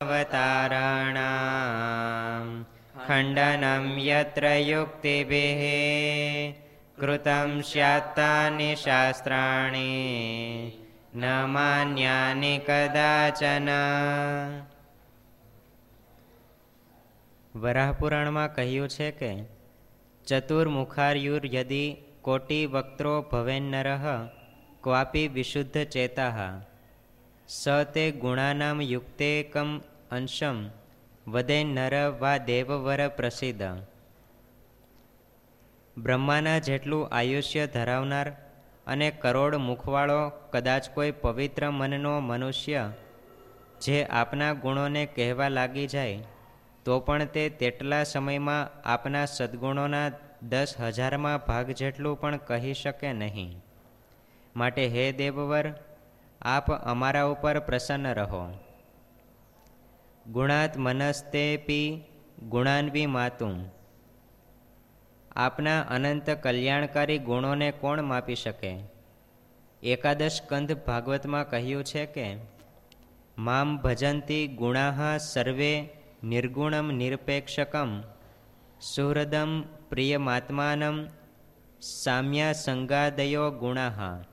अवताराणां खण्डनं यत्र युक्तिभिः कृतं स्यात्तानि शास्त्राणि न मान्यानि कदाचन વરાહપુરાણમાં કહ્યું છે કે ચતુર્મુખાર્યુર યદિ કોટિ વક્ત્રો ભવેન્નર ક્વાપી વિશુદ્ધ ચેતા સ તે ગુણાનામ યુક્તેકમ અંશમ વદે નર વા દેવવર પ્રસિદ્ધ બ્રહ્માના જેટલું આયુષ્ય ધરાવનાર અને કરોડ મુખવાળો કદાચ કોઈ પવિત્ર મનનો મનુષ્ય, જે આપના ગુણોને કહેવા લાગી જાય, તો પણ તે તેટલા સમયમાં આપના સદ્ગુણોના દસ હજારમાં ભાગ જેટલું પણ કહી શકે નહીં. માટે હે દેવવર આપ અમારા ઉપર પ્રસન્ન રહો. ગુણાત મનસ્તેપી ગુણાન્વી માતું આપના અનંત કલ્યાણકારી ગુણોને કોણ માપી શકે? એકાદશ કંધ ભાગવતમાં કહ્યું છે કે, મામ ભજંતી ગુણાહ સર્વે નિર્ગુણમ નિરપેક્ષકમ. સુહૃદમ પ્રિયમાત્માનમ સામ્યા સંગાદયો ગુણાહ.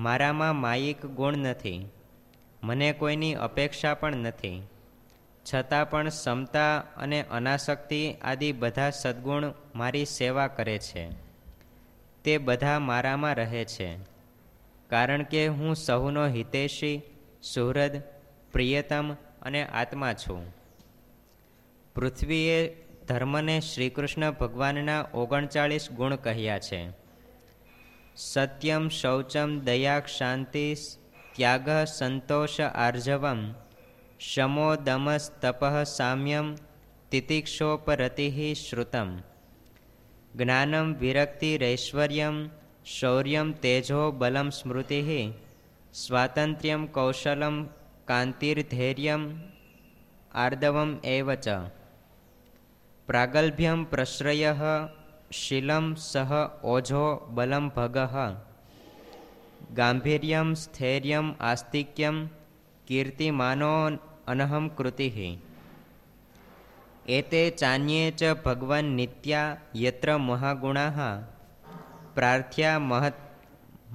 મારામાં માયિક ગુણ નથી. મને કોઈની અપેક્ષા પણ નથી. છતાં પણ સમતા અને અનાસક્તિ આદિ બધા સદ્ગુણ મારી સેવા કરે છે. તે બધા મારામાં રહે છે. કારણ કે હું સહુનો હિતેશી, સુહૃદ, પ્રિયતમ અને આત્મા છું. પૃથ્વીએ ધર્મને શ્રીકૃષ્ણ ભગવાનના ઓગણચાળીસ ગુણ કહ્યા છે. સત્યમ શૌચમ દયા શાંતિ ત્યાગ સંતોષ આર્જવમ શમો દમસ તપ સામ્યમ તિતિક્ષોપરતિ શ્રુતમ જ્ઞાનમ વિરક્તિરૈશ્વર્યમ શૌર્યમ તેજો બલમ સ્મૃતિ સ્વાતંત્ર્યમ કૌશલમ કાંતિર્ધૈર્યમ આર્દવમ એવ ચ પ્રશ્રય શીલમ સહ ઓજો બલમ ભગ ગાંભીર્યમ સ્થૈર્યમ આસ્તિક્યમ કીર્તિમાનો અનહમ કૃતિ એતે ચાન્યે ચ ભગવાન નિત્યા યત્ર મહાગુણા પ્રાર્થ્યા મહત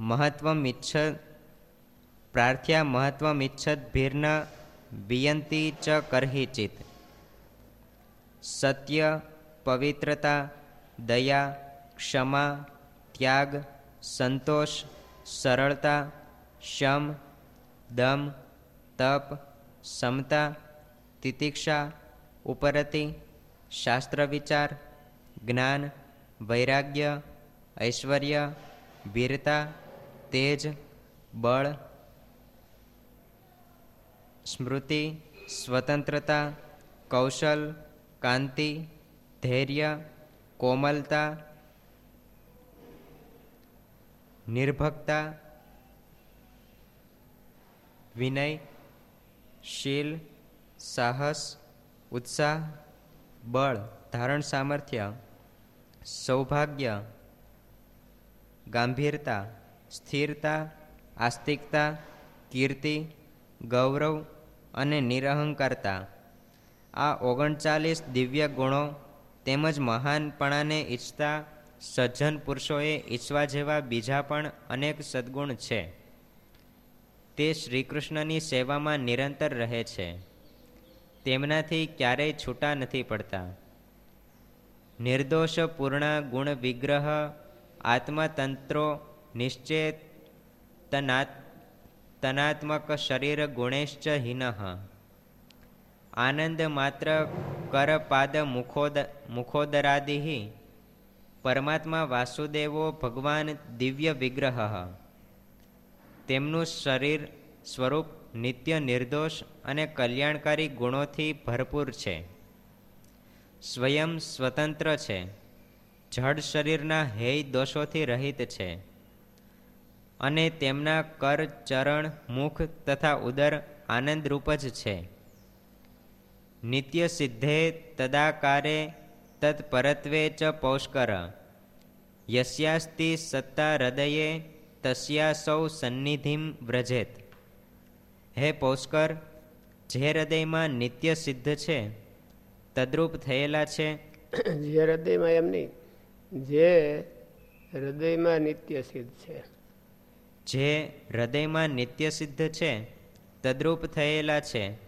મહત્વમિચ્છ પ્રાર્થ્યા મહત્વમિચ્છદ્ભિર્ન વિયંતી ચ કરહિચિત સત્ય પવિત્રતા દયા, ક્ષમા, ત્યાગ, સંતોષ, સરળતા, શમ, દમ, તપ, સમતા, તિતિક્ષા, ઉપરતિ શાસ્ત્ર વિચાર જ્ઞાન, વૈરાગ્ય, ઐશ્વર્ય, વીરતા, તેજ, બળ, સ્મૃતિ, સ્વતંત્રતા, કૌશલ, કાંતિ, ધૈર્ય કોમલતા, નિર્ભકતા, વિનય, શીલ, સાહસ, ઉત્સાહ, બળ, ધારણ સામર્થ્ય, સૌભાગ્ય, ગાંભીરતા, સ્થિરતા, આસ્તિકતા, કીર્તિ, ગૌરવ અને નિરહંકારતા. આ ઓગણચાલીસ દિવ્ય ગુણો તેમજ મહાનપણાને ઈચ્છતા સજ્જન પુરુષોએ ઈચ્છવા જેવા બીજા પણ અનેક સદ્ગુણ છે. તે શ્રીકૃષ્ણની સેવામાં નિરંતર રહે છે. તેમનાથી ક્યારેય છૂટા નથી પડતા. નિર્દોષ પૂર્ણ ગુણ વિગ્રહ આત્મતંત્રો નિશ્ચય તનાત્મક શરીર ગુણેશ્ચ હિનઃ આનંદ માત્ર કરપાદ મુખોદ મુખોદરાદિ પરમાત્મા વાસુદેવો ભગવાન દિવ્ય વિગ્રહ. તેમનું શરીર સ્વરૂપ નિત્ય નિર્દોષ અને કલ્યાણકારી ગુણોથી ભરપૂર છે. સ્વયં સ્વતંત્ર છે. જડ શરીરના હેય દોષોથી રહિત છે. અને તેમના કર ચરણ મુખ તથા ઉદર આનંદરૂપ જ છે. નિત્ય સિદ્ધે તદાકારે તત્પરત્વે ચ પૌષ્કર યસ્યાસ્તિ સત્તા હૃદયે તસ્યા સૌ સન્નિધિમ વ્રજેત હે પૌષ્કર જે હૃદયમાં નિત્ય સિદ્ધ છે તદ્રુપ થયેલા છે। જે હૃદયમાં એમ નહીં જે હૃદયમાં નિત્ય સિદ્ધ છે। જે હૃદયમાં નિત્ય સિદ્ધ છે તદ્રુપ થયેલા છે।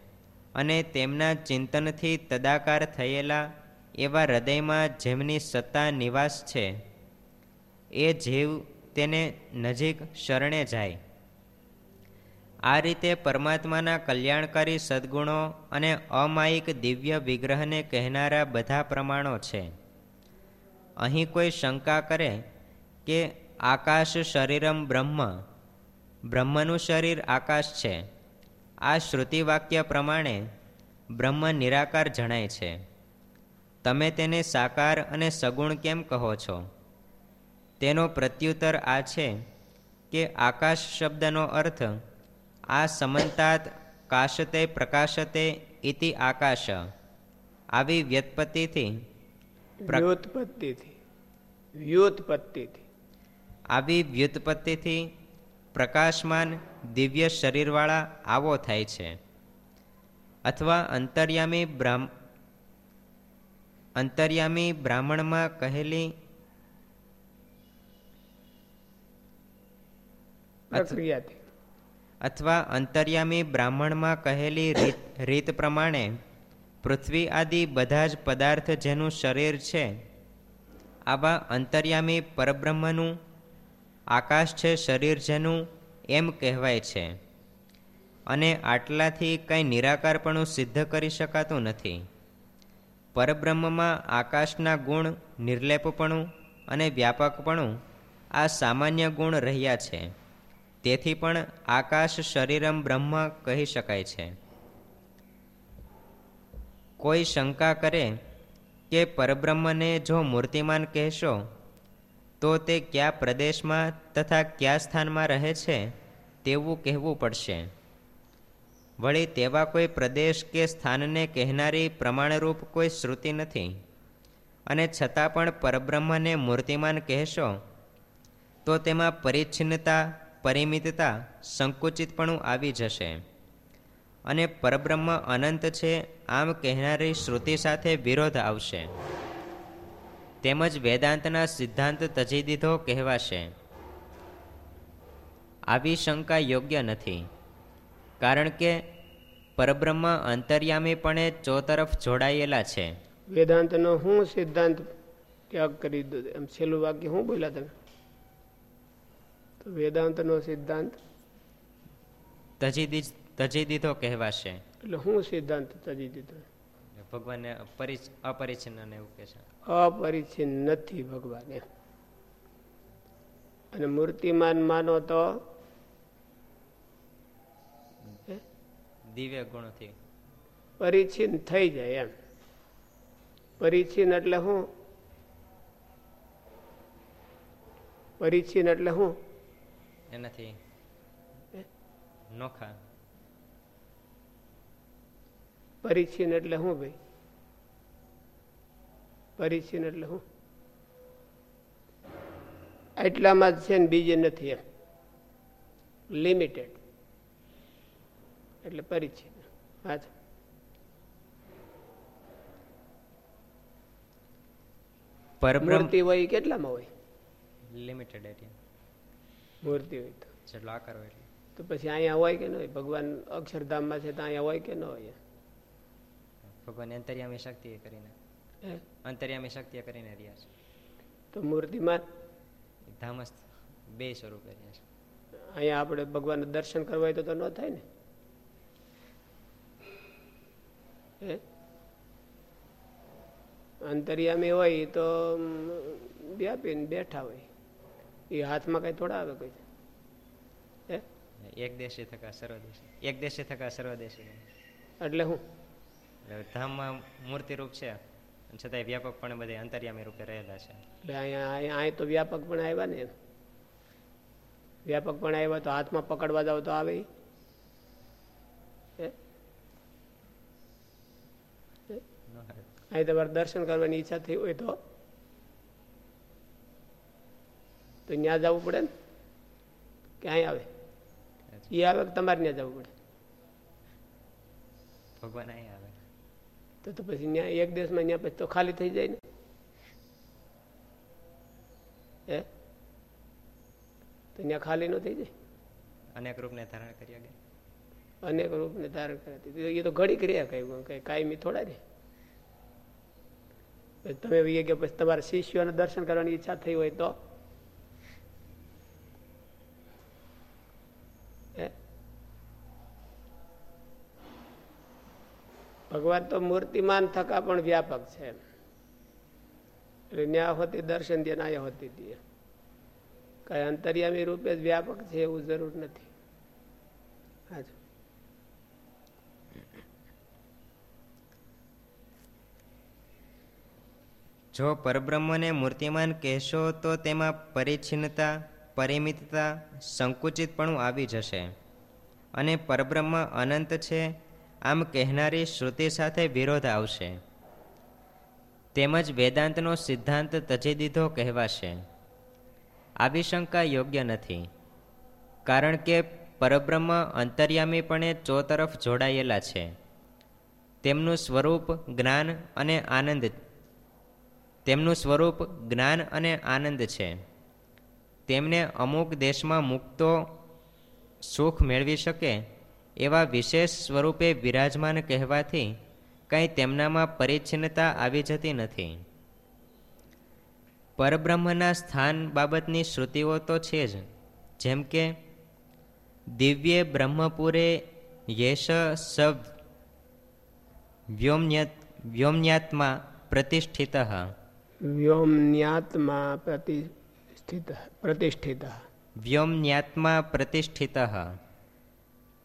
અને તેમના ચિંતનથી તદાકાર થયેલા એવા હૃદયમાં જેમની સત્તા નિવાસ છે, એ જીવ તેને નજીક શરણે જાય. આ રીતે પરમાત્માના કલ્યાણકારી સદ્ગુણો અને અમાયિક દિવ્ય વિગ્રહને કહેનારા બધા પ્રમાણો છે. અહીં કોઈ શંકા કરે કે આકાશ શરીરમ બ્રહ્મ, બ્રહ્મનું શરીર આકાશ છે. આ શ્રુતિવાક્ય પ્રમાણે બ્રહ્મ નિરાકાર જણાય છે. તમે તેને સાકાર અને સગુણ કેમ કહો છો? તેનો પ્રત્યુત્તર આ છે કે આકાશ શબ્દનો અર્થ આ સમંતાત કાશતે પ્રકાશતે ઇતિ આકાશ. આવી વ્યત્પત્તિથી વ્યુત્પત્તિથી. વ્યુત્પત્તિથી. આવી વ્યુત્પત્તિથી પ્રકાશમાન દિવ્ય શરીરવાળા આવો થાય છે. અથવા અંતર્યામી બ્રાહ્મ અંતર્યામી બ્રાહ્મણમાં કહેલી પ્રક્રિયાથી. અથવા અંતર્યામી બ્રાહ્મણમાં કહેલી રીત રીત પ્રમાણે પૃથ્વી આદિ બધા જ પદાર્થ જેનું શરીર છે આવા અંતર્યામી પરબ્રહ્મનું આકાશ છે શરીર જેનું એમ કહેવાય છે. અને આટલાથી કંઈ નિરાકારપણું સિદ્ધ કરી શકાતું નથી. પરબ્રહ્મમાં આકાશના ગુણ, નિર્લેપપણું અને વ્યાપકપણું આ સામાન્ય ગુણ રહ્યા છે. તેથી પણ આકાશ શરીરમ બ્રહ્મ કહી શકાય છે. કોઈ શંકા કરે કે પરબ્રહ્મને જો મૂર્તિમાન કહેશો તો તે કયા પ્રદેશમાં તથા કયા સ્થાનમાં રહે છે, તેવું કહેવું પડશે. વળી તેવા કોઈ પ્રદેશ કે સ્થાનને કહેનારી પ્રમાણરૂપ કોઈ શ્રુતિ નથી. અને છતાં પણ પરબ્રહ્મને મૂર્તિમાન કહેશો, તો તેમાં પરિચ્છિન્નતા, પરિમિતતા, સંકુચિતપણું આવી જશે. અને પરબ્રહ્મ અનંત છે, આમ કહેનારી શ્રુતિ સાથે વિરોધ આવશે. તેમજ વેદાંતના સિદ્ધાંત તજી દીધો કહેવાશે. આવી શંકા યોગ્ય નથી. કારણ કે પરબ્રહ્મ અંતર્યામીપણે ચોતરફ જોડાયેલા છે. વેદાંતનો હું સિદ્ધાંત ત્યાગ કરી દીધો એમ છેલ્લું વાક્ય હું બોલ્યા તમે? તો વેદાંતનો સિદ્ધાંત? તજી દીધો કહેવાશે. એટલે હું સિદ્ધાંત તજી દીધો ભગવાનને પરિચ અપરિચ્છિન્ન એવું કે છે. અપરિચ્છિન્ન નથી ભગવાન. અને મૂર્તિમાન માનો તો? દિવ્ય ગુણથી. પરિચ્છિન્ન થઈ જાય એમ. પરિચ્છિન્ન એટલે શું પરિચ્છિન્ન એટલે શું એનાથી નોખા. પરિચ્છિન્ન એટલે શું ભાઈ? પરિચ્છિન્ન એટલે શું? એટલામાં જ છે ને બીજે નથી એમ. લિમિટેડ એટલે પરિચ્છિન્ન હા મૂર્તિ હોય કેટલામાં હોય? લિમિટેડ એરિયા મૂર્તિ હોય તો. આકાર હોય તો પછી અહીંયા હોય કે ન હોય? ભગવાન અક્ષરધામમાં છે તો અહીંયા હોય કે ન હોય? ભગવાન અંતર્યામી શક્તિ કરીને. અંતર્યામી શક્તિ કરીને રહ્યા છે. તો મૂર્તિમાં? ધામસ બે સ્વરૂપે રહ્યા છે. અહીંયા આપણે ભગવાન દર્શન કરવા હોય તો તો ન થાય ને? અંતરિયામી હોય તો વ્યાપીને બેઠા હોય. એ હાથમાં કઈ થોડા આવે કોઈ? એક દેશે થકા સર્વદેશી. એક દેશે થકા સર્વદેશી. એટલે હું? ધામમાં મૂર્તિરૂપ છે. છતાંય છતાંય વ્યાપકપણે બધે અંતર્યામી રૂપે રહેલા છે. એટલે અહીંયા અહીંયા તો વ્યાપક પણ આવ્યા ને. વ્યાપક પણ આવ્યા તો હાથમાં પકડવા જાવ તો આવે. અહીં તમારે દર્શન કરવાની ઈચ્છા થઈ હોય તો. તો ત્યાં જવું પડે ને? કે અહીં આવે? એ આવે તમારે ત્યાં જવું પડે? ભગવાન અહીં આવે. તો તો પછી ન્યા એક દેશમાં ત્યાં પછી તો ખાલી થઈ જાય ને. હે? તો ત્યાં ખાલી ન થઈ જાય? અનેક રૂપને ધારણ કરી શકે અનેક રૂપને ધારણ કર્યા. એ તો ઘડી કર્યા કઈ કઈ કાયમી થોડા ને તમે કે પછી તમારા શિષ્યોને દર્શન કરવાની ઈચ્છા થઈ હોય તો? ભગવાન તો મૂર્તિમાન થકા પણ વ્યાપક છે એટલે દર્શન દે ના હોતી દે કઈ અંતર્યામી રૂપે જ વ્યાપક છે એવું જરૂર નથી. જો પરબ્રહ્મને મૂર્તિમાન કહેશો તો તેમાં પરિચ્છિન્નતા પરિમિતતા, સંકુચિતપણું આવી જશે. અને પરબ્રહ્મ અનંત છે આમ કહેનારી શ્રુતિ સાથે વિરોધ આવશે. તેમજ વેદાંતનો સિદ્ધાંત તજી દીધો કહેવાશે. આવી શંકા યોગ્ય નથી, કારણ કે પરબ્રહ્મ અંતર્યામીપણે ચોતરફ જોડાયેલા છે. તેમનું સ્વરૂપ જ્ઞાન અને આનંદ, તેમનું સ્વરૂપ જ્ઞાન અને આનંદ છે. તેમને અમુક દેશમાં મુક્તો સુખ મેળવી શકે એવા વિશેષ સ્વરૂપે વિરાજમાન કહેવાથી કંઈ તેમનામાં પરિચ્છિન્નતા આવી જતી નથી. પરબ્રહ્મના સ્થાન બાબતની શ્રુતિઓ તો છે જ જેમ કે દિવ્ય બ્રહ્મપુરે યેશ શબ્દ વ્યોમ્યત વ્યોમ્યાત્મા પ્રતિષ્ઠિત. વ્યોમ્યાત્મા પ્રતિષ્ઠિત પ્રતિષ્ઠિત. વ્યોમ્યાત્મા પ્રતિષ્ઠિત.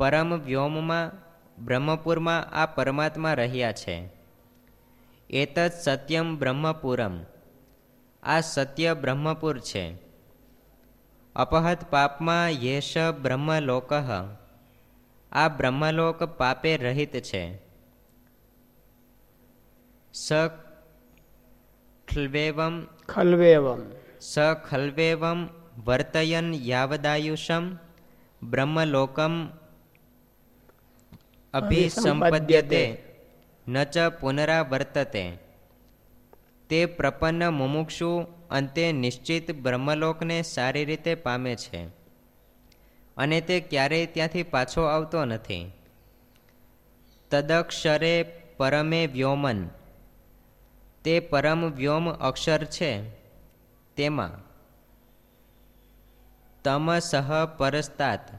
પરમ વ્યોમમાં બ્રહ્મપુરમાં આ પરમાત્મા રહ્યા છે. એતત સત્યમ બ્રહ્મપુરમ. આ સત્ય બ્રહ્મપુર છે. અપહત પાપમાં યેશ બ્રહ્મલોક. આ બ્રહ્મલોક પાપે રહિત છે. સ ખલ્વેવમ. ખલ્વેવમ. સ ખલ્વેવમ વર્તયન યાવદાયુષમ. બ્રહ્મલોકમ અભિસંપદ્યતે ન ચ પુનરાવર્તતે. તે પ્રપન્ન મુમુક્ષુ અંતે નિશ્ચિત બ્રહ્મલોકને સારી રીતે પામે છે. અને તે ક્યારેય ત્યાંથી પાછો આવતો નથી. તદક્ષરે પરમે વ્યોમન. તે પરમ વ્યોમ અક્ષર છે. તેમાં તમસહ પરસ્તાત.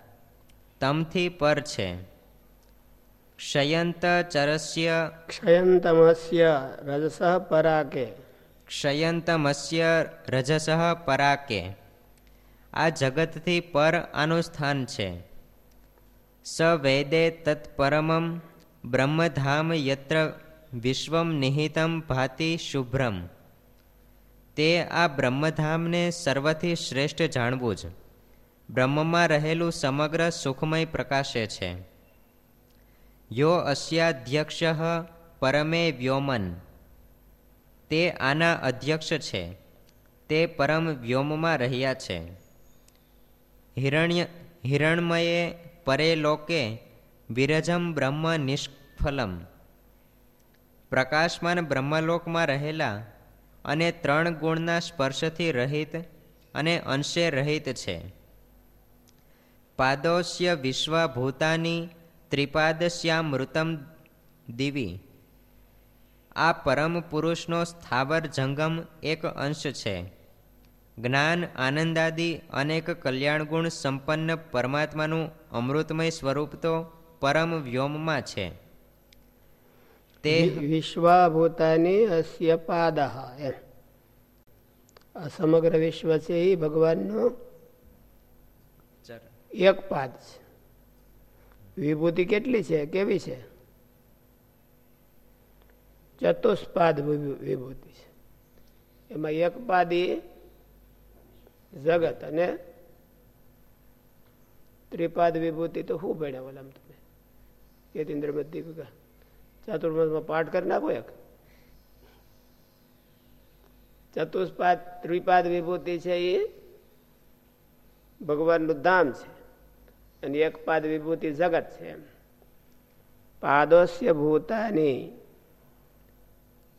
તમથી પર છે. ક્ષયંત ચરસ્ય ક્ષયંતમસ્ય રજસ પરાકે ક્ષયંતમસ્ય રજસઃ પરાકે આ જગતથી પર આનું સ્થાન છે સ વેદે તત્પરમમ બ્રહ્મધામ યત્ર વિશ્વમ નિહિતમ ભાતિ શુભ્રમ તે આ બ્રહ્મધામને સર્વથી શ્રેષ્ઠ જાણવું જ બ્રહ્મમાં રહેલું સમગ્ર સુખમય પ્રકાશે છે યો અસ્યાધ્યક્ષ પરમે વ્યોમન તે આના અધ્યક્ષ છે તે પરમ વ્યોમમાં રહ્યા છે હિરણ્ય હિરણમયે પરે લોકે વિરજમ બ્રહ્મ નિષ્ફલમ પ્રકાશમાન બ્રહ્મલોકમાં રહેલા અને ત્રણ ગુણના સ્પર્શથી રહિત અને અંશે રહિત છે પાદોશ્ય વિશ્વભૂતાની ત્રિપાદશ્યામૃતમ દિવી આ પરમ પુરુષનો સ્થાવર જંગમ એક અંશ છે. જ્ઞાન આનંદાદિ અનેક કલ્યાણ ગુણ સંપન્ન પરમાત્માનું અમૃતમય સ્વરૂપ તો પરમ વ્યોમમાં છે. તે વિશ્વાભૂતાની અસ્ય પાદ આ સમગ્ર વિશ્વ છે એ ભગવાનનો એક પાદ છે. વિભૂતિ કેટલી છે? કેવી છે? ચતુષ્પાદ વિભૂતિ છે. એમાં એક પાદ એ જગત અને ત્રિપાદ વિભૂતિ તો શું ભણ્યા બોલા તમે? કેતિન્દ્ર દીપિકા ચાતુર્માસમાં પાઠ કરી નાખો એક. ચતુષ્પાદ ત્રિપાદ વિભૂતિ છે એ ભગવાનનું ધામ છે. અને એક પાદ વિભૂતિ જગત છે. પાદોસ્ય ભૂતાની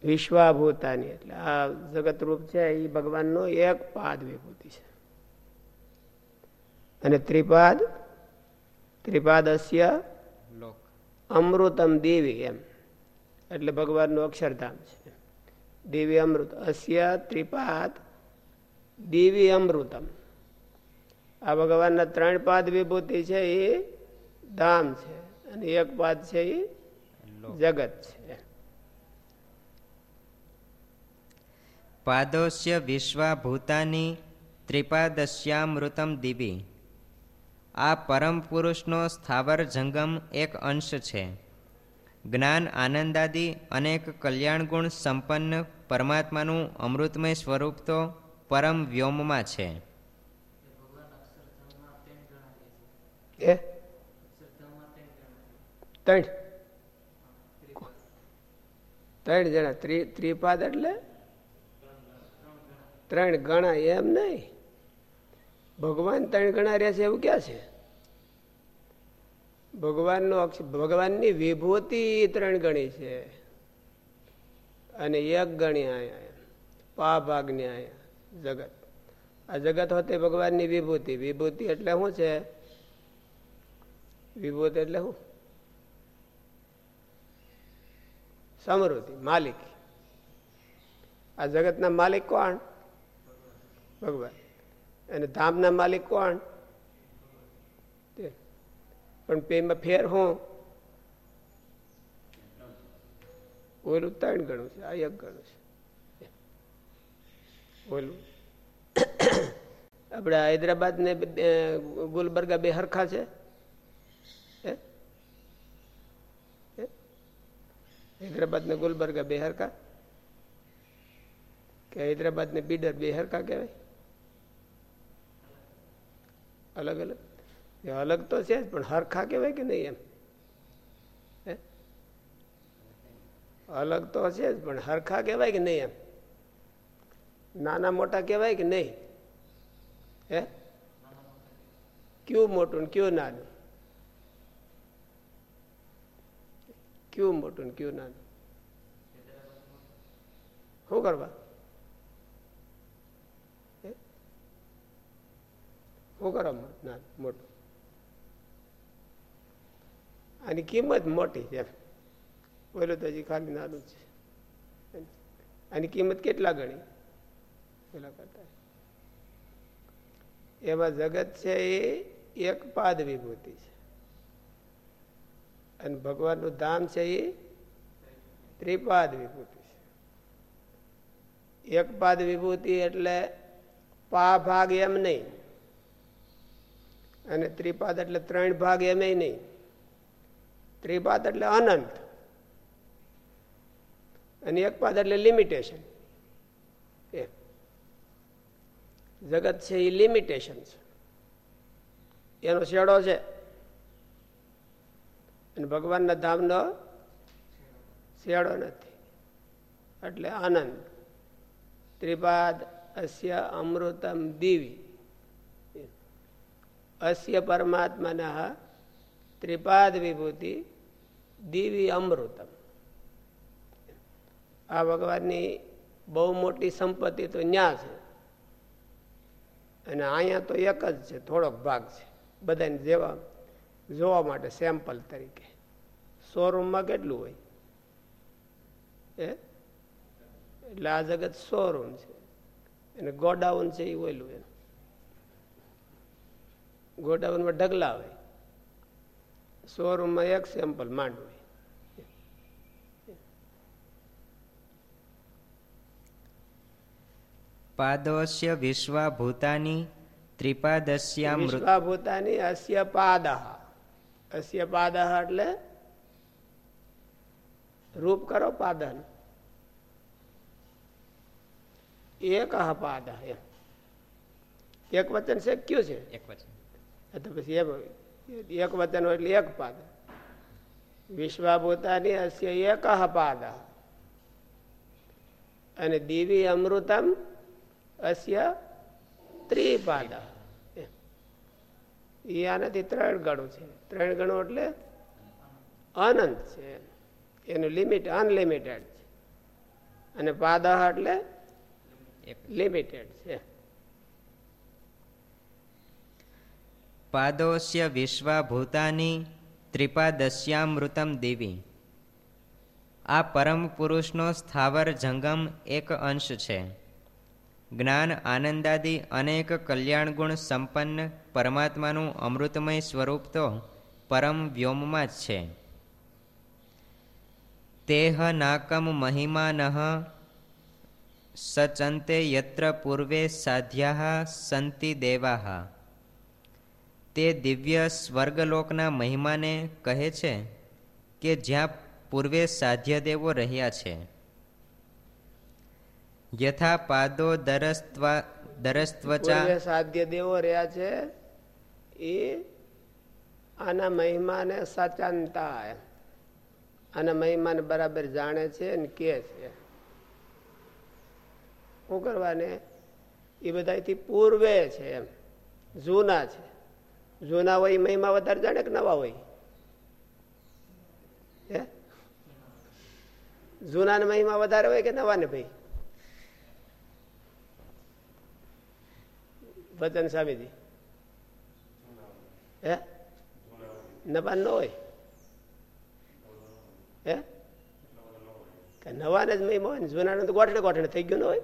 વિશ્વાભૂતાની એટલે આ જગત રૂપ છે એ ભગવાનનો એક પાદ વિભૂતિ છે. અને ત્રિપાદ ત્રિપાદસ્ય લોક. અમૃતમ દેવી એમ એટલે ભગવાનનું અક્ષરધામ છે. દેવી અમૃત અસ્ય ત્રિપાદ દેવી અમૃતમ. આ ભગવાનના ત્રણ પાદ વિભૂતિ છે એ ધામ છે અને એક પાદ છે એ જગત છે. પાદોસ્ય વિશ્વા ભૂતાની ત્રિપાદશ્યામૃતમ દિવી આ પરમ પુરુષનો સ્થાવર જંગમ એક અંશ છે. જ્ઞાન આનંદાદિ અનેક કલ્યાણગુણ સંપન્ન પરમાત્માનું અમૃતમય સ્વરૂપ તો પરમ વ્યોમમાં છે. એ? ત્રણ. ત્રણ જણા. ત્રિ, ત્રિપાદ એટલે? ત્રણ ગણા એમ નહીં. ભગવાન ત્રણ ગણા રહે છે એવું ક્યાં છે? ભગવાનનો અક્ષ- ભગવાનની વિભૂતિ ત્રણ ગણી છે. અને એક ગણી આયા પા ભાગની આયા. જગત. આ જગત હોતે ભગવાનની વિભૂતિ. વિભૂતિ એટલે શું છે? વિભૂતિ એટલે શું સમૃદ્ધિ, માલિક. આ જગતના માલિક કોણ? ભગવાન. અને ધામના માલિક કોણ. પણ પેમાં ફેર હું? ઓલું ત્રણ ગણું છે, આ એક ગણું છે. ઓલું. આપણે હૈદરાબાદ ને ગુલબર્ગા બે હરખા છે હે? હે? હૈદરાબાદ ને ગુલબર્ગા બે હરખા કે હૈદરાબાદ ને બીડર બે હરખા કહેવાય? અલગ અલગ? અલગ તો છે જ, પણ હરખા કહેવાય કે નહીં એમ? અલગ તો છે જ, પણ હરખા કહેવાય કે નહીં એમ? નાના મોટા કહેવાય કે નહીં? હે? કયું મોટું કયું નાનું? કયું મોટું ને કયું નાનું? શું કરવા? શું કરવા મોટું? આની કિંમત મોટી છે બોલો તો હજી ખાલી નાનું છે. આની કિંમત કેટલા ગણી? પેલા કરતા. એમાં જગત છે એ એક પાદ વિભૂતિ છે. અને ભગવાનનું ધામ છે એ ત્રિપાદ વિભૂતિ છે. એક પાદ વિભૂતિ એટલે પા ભાગ એમ નહીં. અને ત્રિપાદ એટલે ત્રણ ભાગ એમ નહીં. ત્રિપાદ એટલે અનંત. અને એક પાદ એટલે લિમિટેશન એ જગત છે એ લિમિટેશન છે. એનો શેડો છે. અને ભગવાનના ધામનો શેડો નથી. એટલે આનંદ. ત્રિપાદ, અસ્ય, અમૃતમ, દેવી. અસ્ય પરમાત્માના ત્રિપાદ વિભૂતિ, દેવી અમૃતમ. આ ભગવાનની બહુ મોટી સંપત્તિ તો ન્યા છે. અને અહીંયા તો એક જ છે, થોડોક ભાગ છે. બધાને જેવા જોવા માટે સેમ્પલ તરીકે. શોરૂમમાં કેટલું હોય? એ એટલે આ જગત શોરૂમ છે. અને ગોડાઉન છે એ ઓયલું એનું. ગોડાઉનમાં ઢગલા હોય. શોરૂમમાં એક સેમ્પલ માંડ હોય. પાદોસ્ય વિશ્વા ભૂતાની ત્રિપાદસ્યામૃત વિશ્વાભૂતાની અસ્ય પાદહ અસ્ય પાદહ એટલે રૂપ કરો પાદન એક પાદ એક વચન છે કયું છે એક વચન તો પછી એક વચન એટલે એક પાદ વિશ્વાભૂતાની અસ્ય એક પાદ અને દિવી અમૃતમ અસ્ય ત્રિપાદ એ આનાથી ત્રણ ગણું છે ત્રણ ગણો એટલે અનંત છે. એનું લિમિટ અનલિમિટેડ છે. અને પાદહ એટલે લિમિટેડ છે. પાદોસ્ય વિશ્વા ભૂતાની ત્રિપાદશ્યામૃતમ દેવી. આ પરમ પુરુષનો સ્થાવર જંગમ એક અંશ છે. જ્ઞાન આનંદાદી અનેક કલ્યાણ ગુણ સંપન્ન પરમાત્માનું અમૃતમય સ્વરૂપ તો પરમ વ્યોમમાં જ છે. તેહ નાકમ મહિમાનઃ સચંતે યત્ર પૂર્વે સાધ્યા સંતિ દેવાહ તે દિવ્ય સ્વર્ગલોકના મહિમાને કહે છે કે જ્યાં પૂર્વે સાધ્ય દેવો રહ્યા છે. યથા પાદો દરસ્ત્વા સાધ્ય દેવો રહ્યા છે એ આના મહિમાને સચનતા. આના મહિમાને બરાબર જાણે છે ને કે છે. શું કરવાને? એ બધાથી પૂર્વે છે એમ. જૂના છે. જૂના હોય, મહિમા વધારે જાણે કે નવા હોય? હે? ને મહિમા વધારે હોય કે નવા ને ભાઈ? વચન સ્વામીજી. હે? નવા ન હોય હે? કે નવાને જ મહિમા હોય ને જૂનાને તો ગોઠણે ગોઠણે થઈ ગયું ન હોય.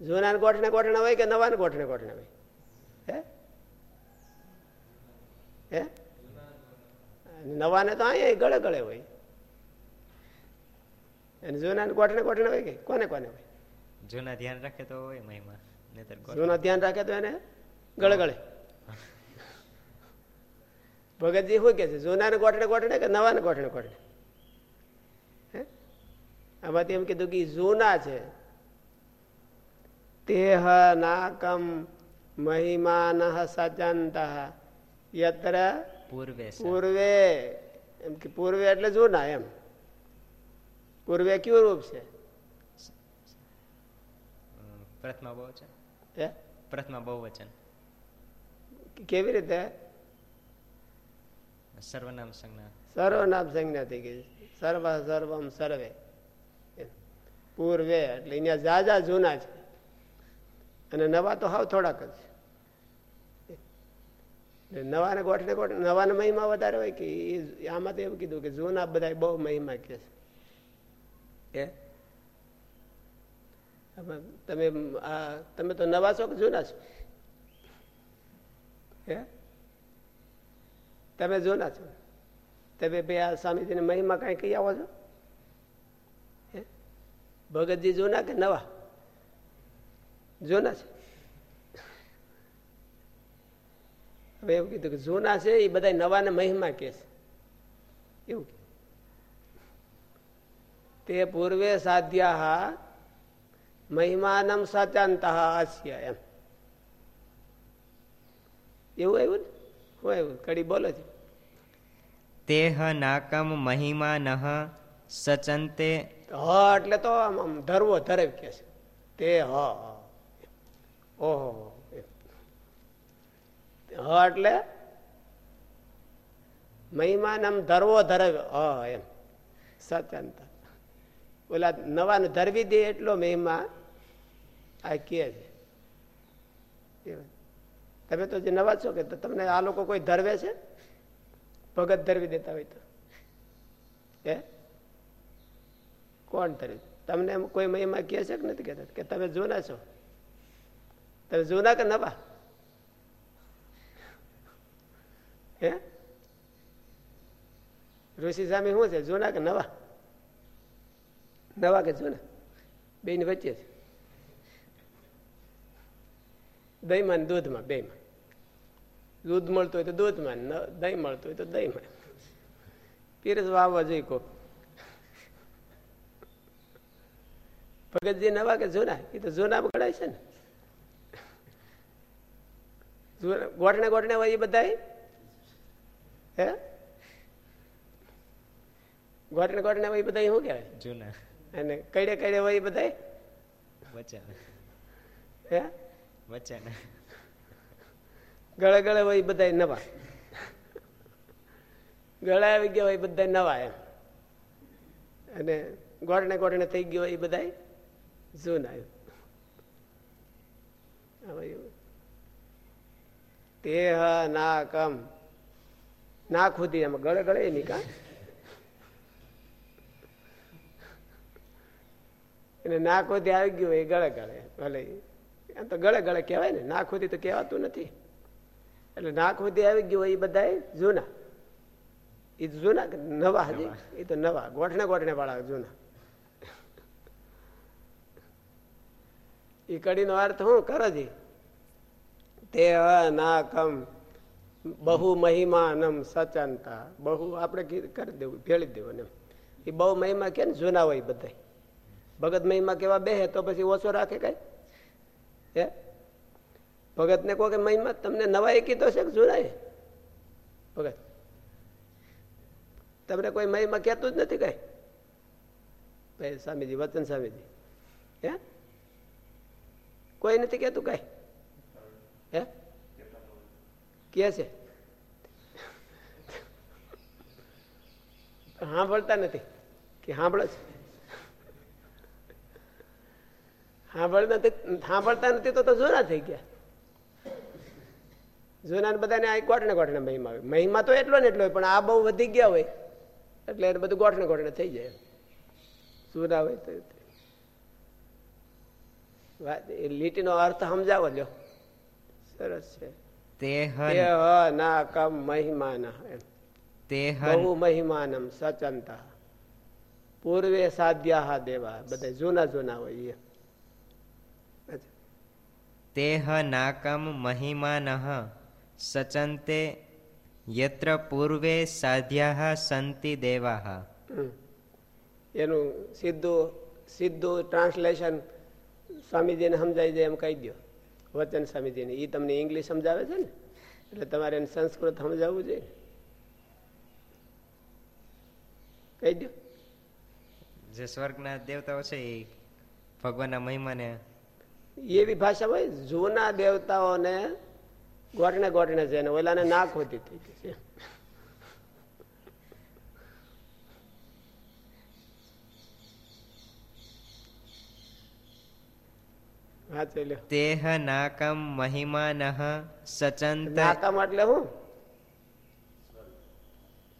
જૂના ગોઠણે ગોઠણે હોય કે નવાને ગોઠણે ગોઠણે હોય? હે? હે? નવાને તો અહીંયા ગળે ગળે હોય. અને જૂનાને ગોઠણે ગોઠણે હોય કે કોને કોને હોય? જૂના ધ્યાન રાખે તો હોય મહિમા જૂના ધ્યાન રાખે તો એને ગળે ગળે. ભગતજી શું કે છે? જૂનાને ગોઠણે ગોઠણે કે નવાને ગોઠણે ગોઠણે? હે? આમાંથી એમ કીધું કે જૂના છે. તેહ નાકમ મહિમાન સચંત યત્ર પૂર્વે પૂર્વે. એમ કે પૂર્વે એટલે જૂના એમ. પૂર્વે કયું રૂપ છે? પ્રથમા બહુવચન પ્રથમા બહુવચન. કેવી રીતે? સર્વનામ સંજ્ઞા સર્વનામ સંજ્ઞા થઈ ગઈ. સર્વ સર્વમ સર્વે. પૂર્વે એટલે અહીંયા જાજા જૂના છે. અને નવા તો હાવ થોડાક જ નવાને ગોઠને ગોઠ નવાને મહિમા વધારે હોય કે આમાં તો એવું કીધું કે જૂના બધા બહુ મહિમા કે છે. તમે આ તમે તો નવા છો કે જૂના છો? હે તમે જૂના છો. તમે ભાઈ આ સ્વામીજીને મહિમા કઈ કહી આવો છો? ભગતજી જૂના કે નવા? જૂના છે? હવે એવું કીધું કે જૂના છે, એ બધા નવાને મહિમા કે છે. એવું તે પૂર્વે સાધ્યા મહિમાનમ સાચાંત આસ્ય એમ. એવું આવ્યું ને? હું આવ્યું? કડી બોલો છે. તેહ નાકમ મહિમા નહ સચંતે. હ, એટલે તો આમ ધરવો ધરવ કે છે. તે હ ઓહો. હ એટલે મહિમાન આમ ધરવો ધરવ હ, એમ. સચંત. ઓલા નવાને ધરવી દે એટલો મહિમા આ કે છે. તમે તો જે નવા છો કે તમને આ લોકો કોઈ ધરવે છે? ભગત ધરવી દેતા હોય તો. હે? કોણ ધરે તમને કોઈ મહિમા કહે છે કે નથી કહેતા? કે તમે જૂના છો. તમે જૂના કે નવા? હે? ઋષિ સ્વામી શું છે? જૂના કે નવા? નવા કે જૂના? બેની વચ્ચે છે. દહીંમાં દૂધમાં બેમાં દૂધ મળતું હોય તો દૂધમાં દહીં મળતું હોય તો દહીંમાં. પીરસ વાવવા જોઈએ કોક. ભગતજી નવા કે જૂના? એ તો જૂના ગણાય છે ને. ગોઠણે ગોઠણે હોય એ બધા હે? ગોઠણે ગોઠણે હોય એ બધા શું કહેવાય? જૂના. અને કડે કડે હોય એ બધા વચન. હે? વચન. ગળે ગળે હોય બધા નવા. ગળા આવી ગયા હોય બધા નવા એમ. અને ગોળને ગોળને થઈ ગયો એ બધા જૂના આવ્યું તે હ ના કમ ના ખુદી એમાં ગળે ગળે એની કા? એને ના ખુદી આવી ગયું એ ગળે ગળે ભલે એમ તો ગળે ગળે કહેવાય ને ના ખુદી તો કહેવાતું નથી. એટલે નાક સુધી આવી ગયું હોય એ બધા જૂના. એ જૂના નવા હજી? એ તો નવા. ગોઠણે ગોઠણે વાળા જૂના. એ કડીનો અર્થ શું કરો જી? તે ના કમ બહુ મહિમાનમ સચનતા. બહુ આપણે કરી દેવું ભેળી દેવું એમ. એ બહુ મહિમા કે ને જૂના હોય બધા ભગત મહિમા કેવા બે તો પછી ઓછો રાખે કઈ? હે? ભગત ને કહો કે મહિમા, તમને નવા એકી તો છે કે એ ભગત, તમને કોઈ મહિમા કહેતું જ નથી કઈ? ભાઈ, સ્વામીજી, વચન સ્વામીજી. હે? કોઈ નથી કહેતું કઈ? હે? કે છે. સાંભળતા નથી. કે સાંભળો છે? સાંભળતા નથી સાંભળતા નથી તો જૂના થઈ ગયા. જૂના બધાને આ ગોઠણે ગોઠણે મહિમા આવે મહિમા તો એટલો ને એટલો પણ આ બહુ વધી ગયા હોય એટલે એને બધું ગોઠણે ગોઠણે થઈ જાય જૂના હોય તો લીટીનો અર્થ સમજાવો લ્યો. સરસ છે. તે હ ના કમ મહિમાન એમ. બહુ મહિમાનમ સચંતા. પૂર્વે સાધ્યા દેવા બધા જૂના જૂના હોય. તેહ નાકમ મહિમાનઃ. સચંતે યત્ર પૂર્વે સાધ્યા સંતિ દેવા એનું સીધું સીધું ટ્રાન્સલેશન સ્વામીજીને સમજાવી દે એમ કહી દો વચન સ્વામીજીને એ તમને ઇંગ્લિશ સમજાવે છે ને એટલે તમારે એને સંસ્કૃત સમજાવવું જોઈએ કહી દો જે સ્વર્ગના દેવતાઓ છે એ ભગવાનના મહિમાને એવી ભાષા હોય જૂના દેવતાઓને ગોઠણે ગોટણે છે ઓલાને નાક હોતી થઈ ગઈ છે. તેહ નાકમ મહિમાનઃ સચંત નાકમ એટલે હું?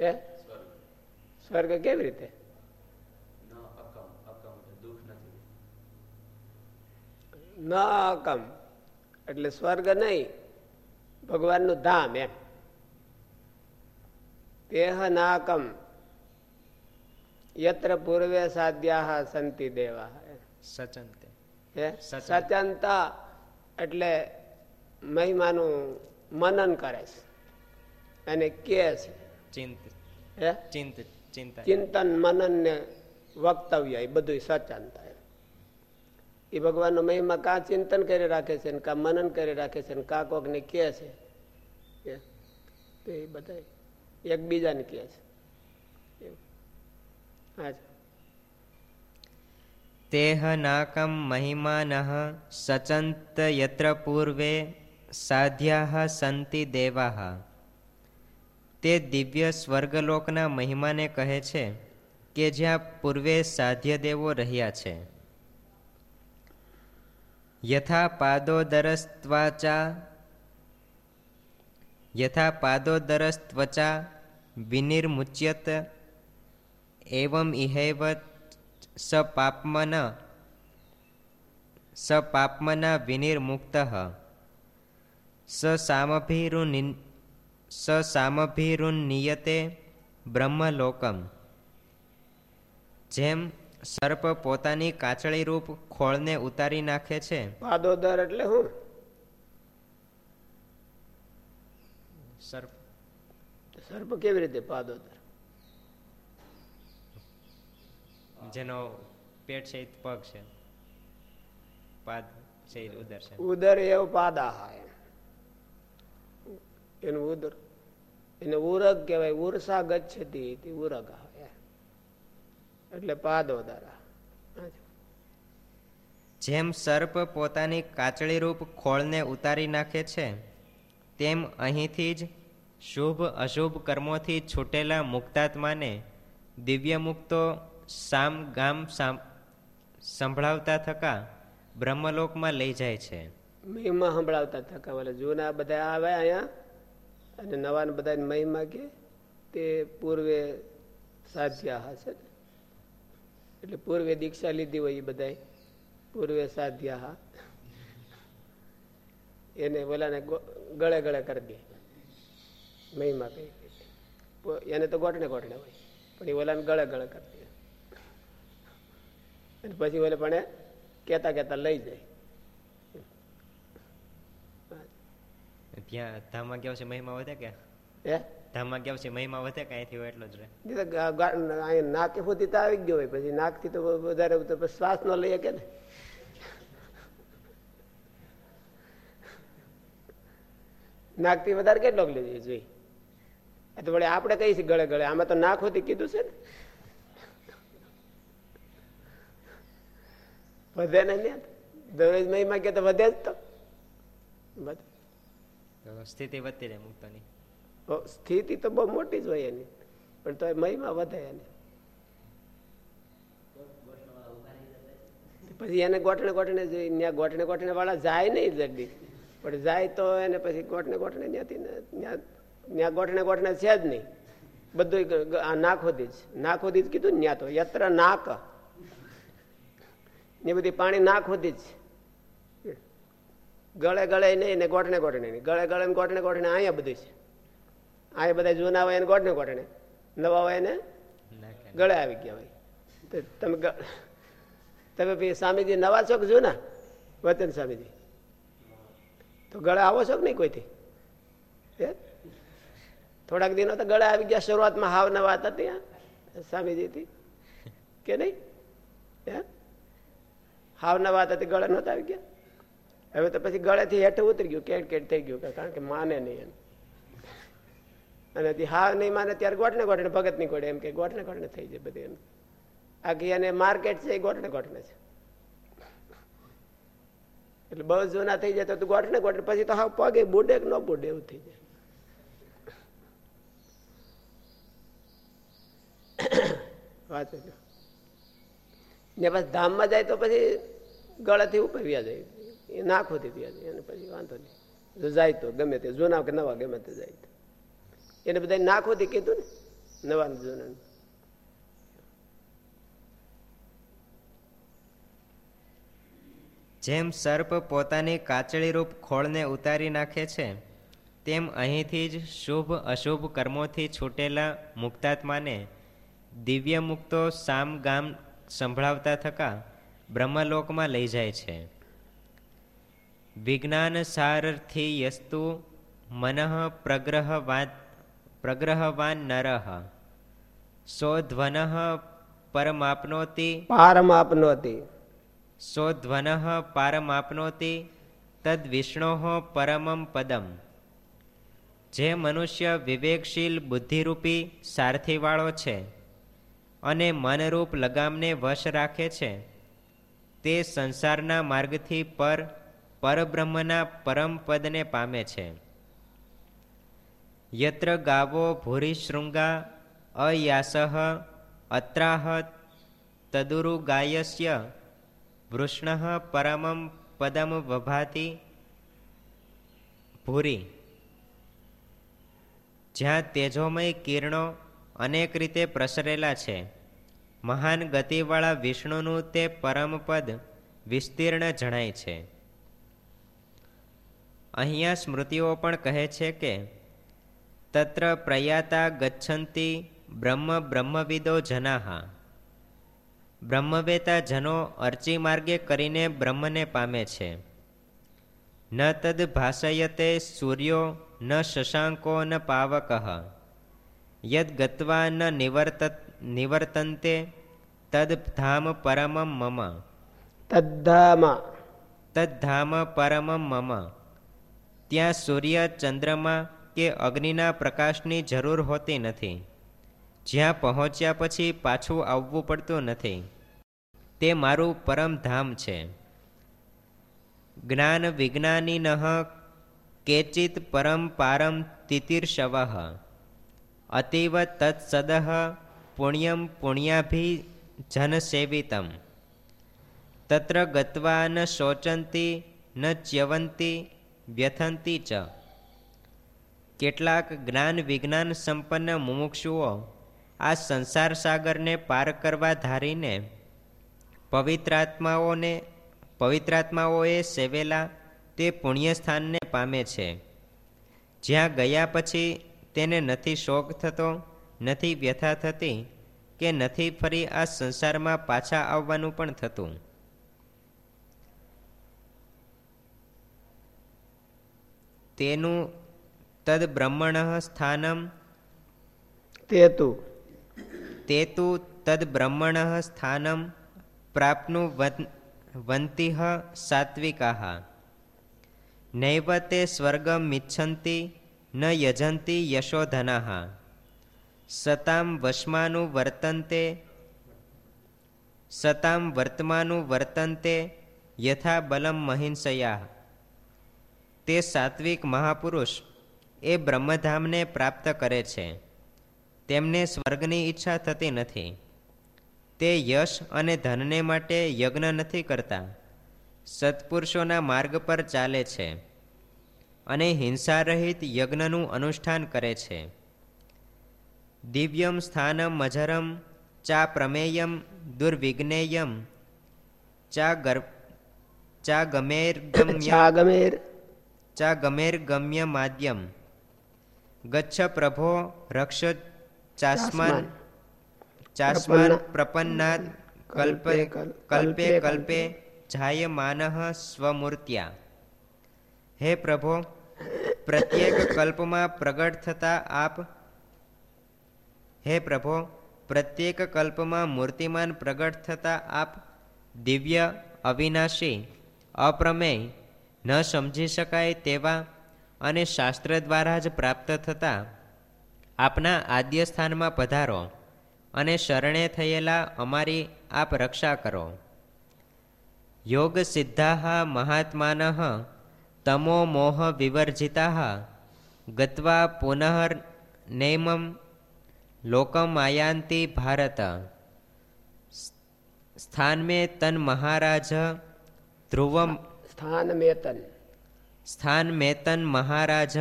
એ સ્વર્ગ કેવી રીતે? ન અકમ એટલે સ્વર્ગ નહીં. ભગવાનનું ધામ એમ. તેહ નાકમ યત્ર પૂર્વે સાધ્યા સંતિ દેવા સચંતે. હે? એટલે મહિમાનું મનન કરે છે. અને કે છે. ચિંત. હે? ચિંત ચિંતન મનન ને વક્તવ્ય એ બધું સચનતા એમ. એ ભગવાનનો મહિમા કા ચિંતન કરી રાખે છે ને કા મનન કરી રાખે છે ને કા કોક ને કે છે એ બધા એકબીજાને કે છે. હા તેહ નાકમ મહિમાન સચંત યત્ર પૂર્વે સાધ્યા સંતિ દેવા તે દિવ્ય સ્વર્ગલોકના મહિમાને કહે છે કે જ્યાં પૂર્વે સાધ્ય દેવો રહ્યા છે. યથા પાદોદરસ્ત્વાચા યથા પાદોદરસ્ત્વચા વિનિર્મુચ્યત એવમ ઇહૈવ સપાપ્મન સપાપ્મના વિનિર્મુક્ત સસામભીરુનિ સસામભીરુન્નિયતે બ્રહ્મલોકમ જેમ સર્પ પોતાની કાચળી રૂપ ખોળને ઉતારી નાખે છે. પાદોદર એટલે શું સર્પ. સર્પ કેવી રીતે પાદોદર? જેનો પેટ છે પગ છે. પાદ છે ઉદર છે. ઉદર એવો પાદા એમ. એનું ઉદર એને ઉરગ કહેવાય ઉરસા ગચ્છતી ઉરગ. એટલે પાદો પાદોદરા જેમ સર્પ પોતાની કાચળી રૂપ ખોળને ઉતારી નાખે છે તેમ અહીંથી જ શુભ અશુભ કર્મોથી છૂટેલા મુક્તાત્માને દિવ્ય મુક્તો સામ ગામ સંભળાવતા થકા બ્રહ્મલોકમાં લઈ જાય છે. મહિમા સંભળાવતા થકા. એટલે જૂના બધા આવે અહીંયા અને નવાને બધાને મહિમા કે તે પૂર્વે સાધ્યા હશે ને. એટલે પૂર્વે દીક્ષા લીધી હોય એ બધા પૂર્વે સાધ્યા. હા એને બોલાને ગળે ગળે કરી દે. મહિમા કઈ એને તો ગોઠણે ગોઠણે હોય. પણ એ ઓલાને ગળે ગળે કરી દે. અને પછી ઓલે પણ કેતા કેતા લઈ જાય. ત્યાં ધામમાં ગયા છે? મહિમા વધે કે? હે? ધામમાં ગયા છે મહિમા વધે કે થયો એટલો જ રહે? નાક સુધી તો આવી ગયો હોય પછી નાકથી તો વધારે શ્વાસ ન લઈએ કે ને? નાકથી વધારે કેટલોક લેજો જોઈ? તો વળી આપણે કહીએ છીએ ગળે ગળે? આમાં તો નાક હોતી કીધું છે ને? વધે ને દરરોજ મહિમા કે તો વધે જ તો સ્થિતિ વધતી રહે મુક્તોની. સ્થિતિ તો બહુ મોટી જ હોય એની. પણ તો મહિમા વધે એને. પછી એને ગોઠણે ગોઠણે ત્યાં ગોઠણે ગોઠણે વાળા જાય નહીં જલ્દી. પણ જાય તો એને પછી ગોઠણે ગોઠણે ત્યાંથી ત્યાં ગોઠણે ગોઠણે છે જ નહીં. બધું હોતી જ. નાખોદી જ કીધું ને ત્યાં તો, યત્ર નાક. ને બધી પાણી નાખોદી જ. ગળે ગળે નહીં ને ગોઠણે ગોઠણે નહીં. ગળે ગળે ગોઠણે ગોઠણે અહીંયા બધું છે. અહીંયા બધા જૂના હોય એને ગોઠણે ગોઠણે. નવા હોય એને ગળે આવી ગયા હોય. તો તમે તમે પછી સ્વામીજી નવા છો કે જૂના? વતન સ્વામીજી. તો ગળે આવો છો કે નહીં કોઈથી? હે? થોડાક દિનો તો ગળે આવી ગયા શરૂઆતમાં હાવ નવા હતા ત્યાં સ્વામીજીથી. કે નહીં? હે? હાવ નવા હતા તે ગળે નહોતા આવી ગયા. હવે તો પછી ગળેથી હેઠું ઉતરી ગયું કેટ કેટ થઈ ગયું કારણ કે માને નહીં એમ. અને હા નહીં માને ત્યારે ગોઠને ગોઠને ભગત નહીં ગોળે એમ કે ગોઠને ગોઠને થઈ જાય બધું એમ. આખી અને માર્કેટ છે એ ગોઠને ગોઠને છે. એટલે બહુ જૂના થઈ જાય તો ગોઠને ગોઠને, પછી તો હા પગે બુડે કે ન બુડે એવું થઈ જાય. વાંચો. ને પછી ધામમાં જાય તો પછી ગળાથી ઉપર વ્યા જાય. એ નાખોથી વ્યા જાય અને પછી વાંધો નહીં. જો જાય તો, ગમે તે, જૂના કે નવા ગમે તે જાય તો. એને બધા નાખોથી કીધું ને નવા જૂના જેમ સર્પ પોતાની કાચળી રૂપ ખોળને ઉતારી નાખે છે, તેમ અહીંથી જ શુભ અશુભ કર્મોથી છૂટેલા મુક્તાત્માને દિવ્ય મુક્તો સામ ગામ સંભળાવતા થકા બ્રહ્મલોકમાં લઈ જાય છે. વિજ્ઞાન સારથી યસ્તુ મનઃ પ્રગ્રહવાન પ્રગ્રહવાન નરઃ સોધ્વન પરમાપ્નોતિ પારમાપનોતી સોધ્વન પારમાપ્નોતિ તદ વિષ્ણો પરમમ પદમ જે મનુષ્ય વિવેકશીલ બુદ્ધિરૂપી સારથીવાળો છે અને મનરૂપ લગામને વશ રાખે છે તે સંસારના માર્ગથી પર પરબ્રહ્મના પરમ પદને પામે છે. યત્ર ગાવો ભૂરિશૃંગા અયાસઃ અત્રાહ તદુરુ ગાયસ્ય વૃષ્ણ પરમમ પદમ વભાતી ભૂરી જ્યાં તેજોમય કિરણો અનેક રીતે પ્રસરેલા છે, મહાન ગતિવાળા વિષ્ણુનું તે પરમપદ વિસ્તીર્ણ જણાય છે। અહીંયા સ્મૃતિઓ પણ કહે છે કે તત્ર પ્રયાતા ગચ્છંતિ બ્રહ્મ બ્રહ્મવિદો જનાહા બ્રહ્મવેતા જનો અર્ચી માર્ગે કરીને બ્રહ્મને પામે છે ન તદ ભાષયતે સૂર્યો ન શશાંકો ન પાવક યદ ગત્વા ન નિવર્ત નિવર્તન્તે તદ ધામ પરમ મમ તદ્ધામ તદ્ધામ પરમ મમ ત્યાં સૂર્ય ચંદ્રમા કે અગ્નિના પ્રકાશની જરૂર હોતી નથી. જ્યાં પહોંચ્યા પછી પાછું આવવું પડતું નથી. તે મારું પરમ ધામ છે. જ્ઞાન વિજ્ઞાનીન કેચિત પરમ પારમ તિતિર્ષવ અતીવ તત્સદ પુણ્યમ પુણ્યાભિ જનસેવિતમ. તત્ર ગત્વા ન શોચંતી ન ચ્યવંતી વ્યથંતી ચ. કેટલાક જ્ઞાન વિજ્ઞાન સંપન્ન મુમુક્ષુઓ આ સંસાર સાગરને પાર કરવા ધારીને પવિત્રાત્માઓને પવિત્રાત્માઓએ સેવેલા તે પુણ્યસ્થાનને પામે છે. જ્યાં ગયા પછી તેને નથી શોક થતો, નથી વ્યથા થતી કે નથી ફરી આ સંસારમાં પાછા આવવાનું પણ થતું. તેનું તદ બ્રહ્મણ સ્થાનમ તેતુ તેતુ તદ બ્રહ્મણ સ્થાનમ પ્રાપ્નુ વંતિહ સાત્વિકા નૈવ તે સ્વર્ગમિચ્છન્તિ ન યજંતિ યશોધના સતામ વશમાનું વર્તન્તે સતામ વર્તમાનું વર્તન્તે યથા બલમ મહિંસયા તે સાત્વિક મહાપુરુષ એ બ્રહ્મધામને પ્રાપ્ત કરે છે. તેમને સ્વર્ગની ઈચ્છા થતી નથી. તે યશ અને ધનને માટે યજ્ઞ નથી કરતા. સત્પુરુષોના માર્ગ પર ચાલે છે અને હિંસારહિત યજ્ઞનું અનુષ્ઠાન કરે છે. દિવ્યમ સ્થાનમ મજરમ ચા પ્રમેયમ દુર્વિજ્ઞેયમ ચા ગર ચા ગમેર ચા ગમેર ચા ગમેર ગમ્ય માદ્યમ ગચ્છ પ્રભો રક્ષ ચાસ્માન ચાસ્માન પ્રપન્નાદ કલ્પે કલ્પે કલ્પે જાયમાન સ્વમૂર્ત્યા હે પ્રભો પ્રત્યેક કલ્પમાં પ્રગટ થતા આપ હે પ્રભો પ્રત્યેક કલ્પમાં મૂર્તિમાન પ્રગટ થતા આપ દિવ્ય અવિનાશી અપ્રમેય ન સમજી શકાય તેવા અને શાસ્ત્ર દ્વારા જ પ્રાપ્ત થતા આપના આદ્ય સ્થાનમાં પધારો અને શરણે થયેલા અમારી આપ રક્ષા કરો. યોગ સિદ્ધા મહાત્માન તમો મોહ વિવર્જિતા ગત્વા પુનઃ નૈમમ લોકમ આયાંતિ ભારત. સ્થાન મેં તન મહારાજ ધ્રુવમ સ્થાન મેતન સ્થાન મેતન મહારાજ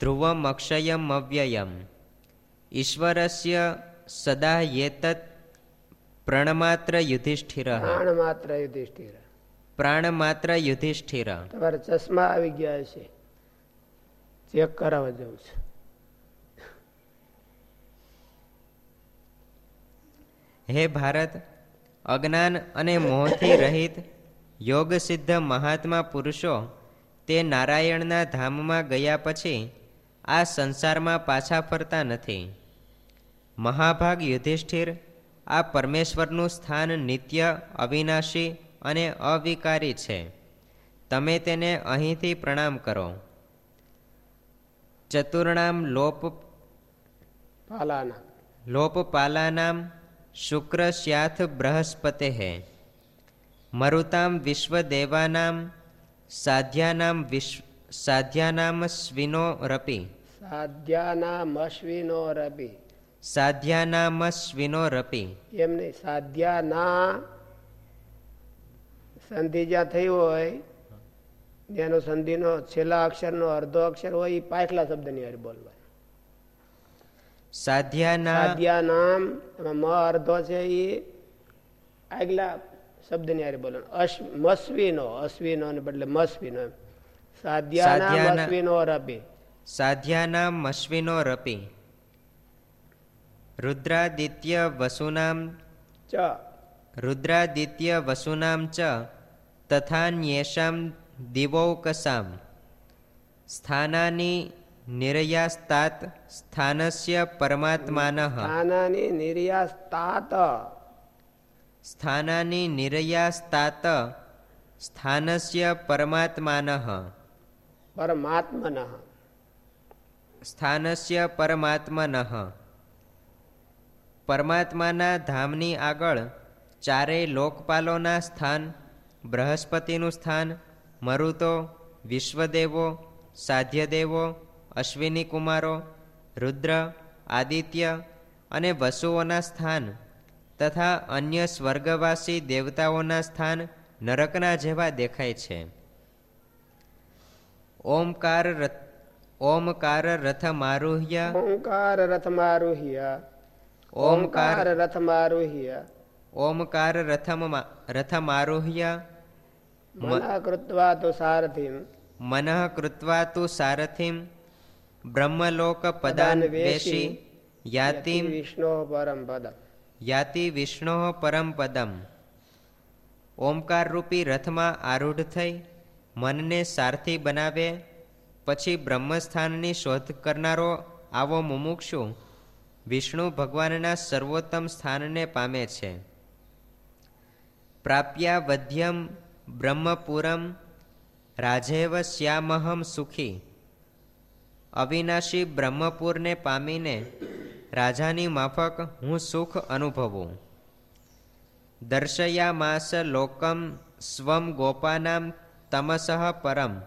ધ્રુવમ અક્ષયમ અવ્યયમ. ઈશ્વરસ્ય સદા યેતત પ્રણમાત્ર યુધિષ્ઠિર. પ્રાણમાત્ર યુધિષ્ઠિર. પ્રાણમાત્ર યુધિષ્ઠિર. તમારે ચશ્મા આવી ગયા છે ચેક કરાવવા જવું છે. હે ભારત અજ્ઞાન અને મોહથી રહિત યોગ સિદ્ધ મહાત્મા પુરુષો તે નારાયણના ધામમાં ગયા પછી આ સંસારમાં પાછા ફરતા નથી. મહાભાગ યુધિષ્ઠિર આ પરમેશ્વરનું સ્થાન નિત્ય અવિનાશી અને અવિકારી છે. તમે તેને અહીંથી પ્રણામ કરો. ચતુર્ણામ લોપ પાલાના. લોપપાલાનામ શુક્ર સ્યાથ બૃહસ્પતે. મરુતામ વિશ્વદેવાનામ સાધ્યાનામ વિશ્વ સાધ્યાનામ સ્વિનો રપી સાધ્યાનામ અશ્વિનો રપી સાધ્યાનામ સ્વિનો રપી એમ નહીં સાધ્યાના સંધિ જ્યાં થઈ હોય જેનો સંધિનો છેલ્લા અક્ષરનો અર્ધો અક્ષર હોય એ પાછલા શબ્દની હારે બોલવાય. સાધ્યાના સાધ્યાનામ એમાં મ અર્ધો છે એ આગલા શબ્દની હારે બોલવાનું. અશ મસ્વીનો અશ્વિનો ને બદલે મસ્વીનો એમ. સાધ્યાના મસ્વીનો રપી સાધ્યાના અશ્વિનો રપી રુદ્રાદિત્ય વસુનામ. ચ. રુદ્રાદિત્ય વસુનામ ચ. તથાન્યેષામ દિવૌકસામ. સ્થાનાની નિર્યાસ્તાત સ્થાનસ્ય પરમાત્માન. સ્થાનાની નિર્યાસ્તાત. સ્થાનાની નિરયાસ્તાત સ્થાનસ્ય પરમાત્માન। પરમાત્મન। સ્થાનસ્ય પરમાત્મન। પરમાત્માના ધામની આગળ ચારેય લોકપાલોના સ્થાન બૃહસ્પતિનું સ્થાન મરુતો વિશ્વદેવો સાધ્યદેવો અશ્વિની કુમારો રુદ્ર આદિત્ય અને વસુઓના સ્થાન તથા અન્ય સ્વર્ગવાસી દેવતાઓના સ્થાન નરકના જેવા દેખાય છે. ઓમકાર રથ ઓમકાર રથ મારુહ્ય. ઓમકાર રથ મારુહ્ય. ઓમકાર રથમ રથમારુહ્ય મનઃ કૃત્વા તો સારથીમ. મનઃ કૃત્વા તો સારથિમ. બ્રહ્મલોક પદાન વેશી યાતિમ. વિષ્ણુ પરમ પદમ. યાતિ વિષ્ણો પરમ પદમ. ઓમકાર રૂપી રથમાં આરૂઢ થઈ, મનને સારથી બનાવે, પછી બ્રહ્મસ્થાનની શોધ કરનારો આવો મુમુક્ષુ વિષ્ણુ ભગવાનના સર્વોત્તમ સ્થાનને પામે છે. પ્રાપ્યા વધ્યમ બ્રહ્મપુરમ રાજેવ શ્યામહમ સુખી. અવિનાશી બ્રહ્મપુરને પામીને રાજાની માફક હું સુખ અનુભવું. દર્શયામાસ લોકમ સ્વમ ગોપાનામ તમસઃ પરમ.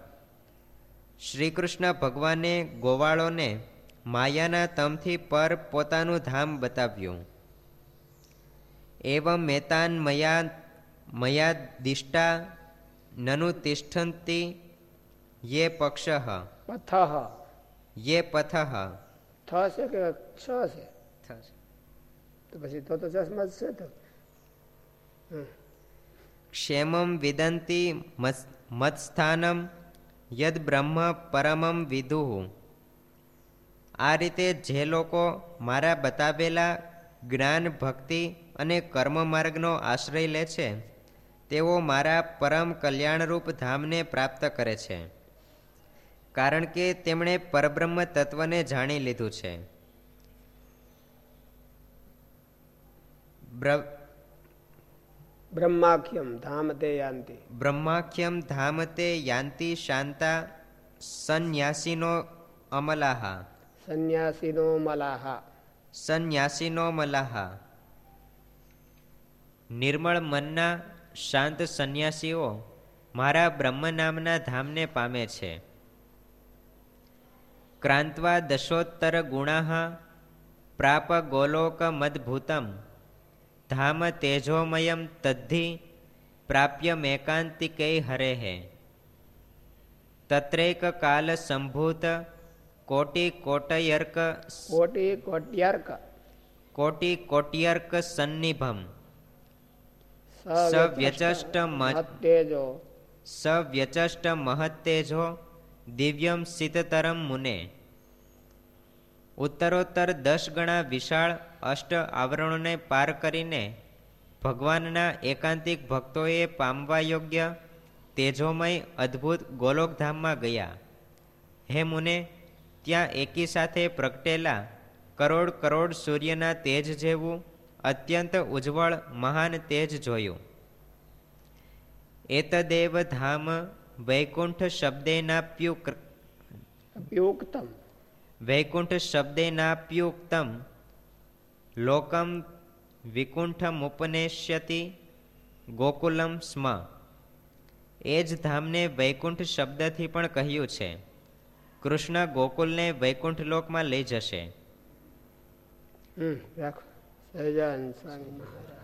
શ્રી કૃષ્ણ ભગવાને ગોવાળોને માયાના તમથી પર પોતાનું ધામ બતાવ્યું. એવં મેતાન મયા મયા દિષ્ટા નનુ તિષ્ઠંતી યે પક્ષ. પથ. યે પથ. થ છે કે ક્ષ છે તો પછી તો તો ચશ્મા જ છે તો. ક્ષેમમ વિદંતી મત્સ્થાનમ યદ બ્રહ્મ પરમમ વિદુહુ આ રીતે જે લોકો મારા બતાવેલા જ્ઞાન ભક્તિ અને કર્મ માર્ગનો આશ્રય લે છે તેઓ મારા પરમ કલ્યાણરૂપ ધામને પ્રાપ્ત કરે છે. કારણ કે તેમણે પરબ્રહ્મ તત્વને જાણી લીધું છે. બ્રહ્માખ્યમ ધામ તે યાંતિ. બ્રહ્માખ્યમ ધામ તે યાંતિ શાંતા સંન્યાસીનો અમલાહા. સંન્યાસીનો મલાહા સંન્યાસીનો મલાહા નિર્મળ મનના શાંત સંન્યાસીઓ મારા બ્રહ્મ નામના ધામને પામે છે. ક્રાંત્વા દશોત્તર ગુણા પ્રાપ ગોલોક મદભૂતમ ધામ તેજોમયમ તદ્ધિ પ્રાપ્ય મેકાંતિકે હરે હે તત્રેક કાલ સંભૂત કોટી કોટયર્ક કોટી કોટ્યર્ક કોટી કોટ્યર્ક સન્નિભમ સવ્યચષ્ટ મહત્તેજો સવ્યચષ્ટ મહત્તેજો દિવ્યમ શીતતરમ મુને. ઉત્તરોત્તર દસ ગણા વિશાળ અષ્ટ આવરણોને પાર કરીને ભગવાનના એકાંતિક ભક્તોએ પામવા યોગ્ય તેજોમય અદ્ભુત ગોલોકધામમાં ગયા. હે મુને, ત્યાં એકી સાથે પ્રગટેલા કરોડ કરોડ સૂર્યના તેજ જેવું અત્યંત ઉજ્જવળ મહાન તેજ જોયું. એતદેવ ધામ વૈકુંઠ શબ્દેનાપ્યુક અપ્યુક્તમ વૈકુંઠ શબ્દેનાપ્યુક્તમ. લોકમ વિકુંઠમુપનેશ્યતિ ગોકુલમ સ્મ. એ જ ધામને વૈકુંઠ શબ્દથી પણ કહ્યું છે. કૃષ્ણ ગોકુલને વૈકુંઠ લોકમાં લઈ જશે. સહજાન સ્વામી મહારાજ.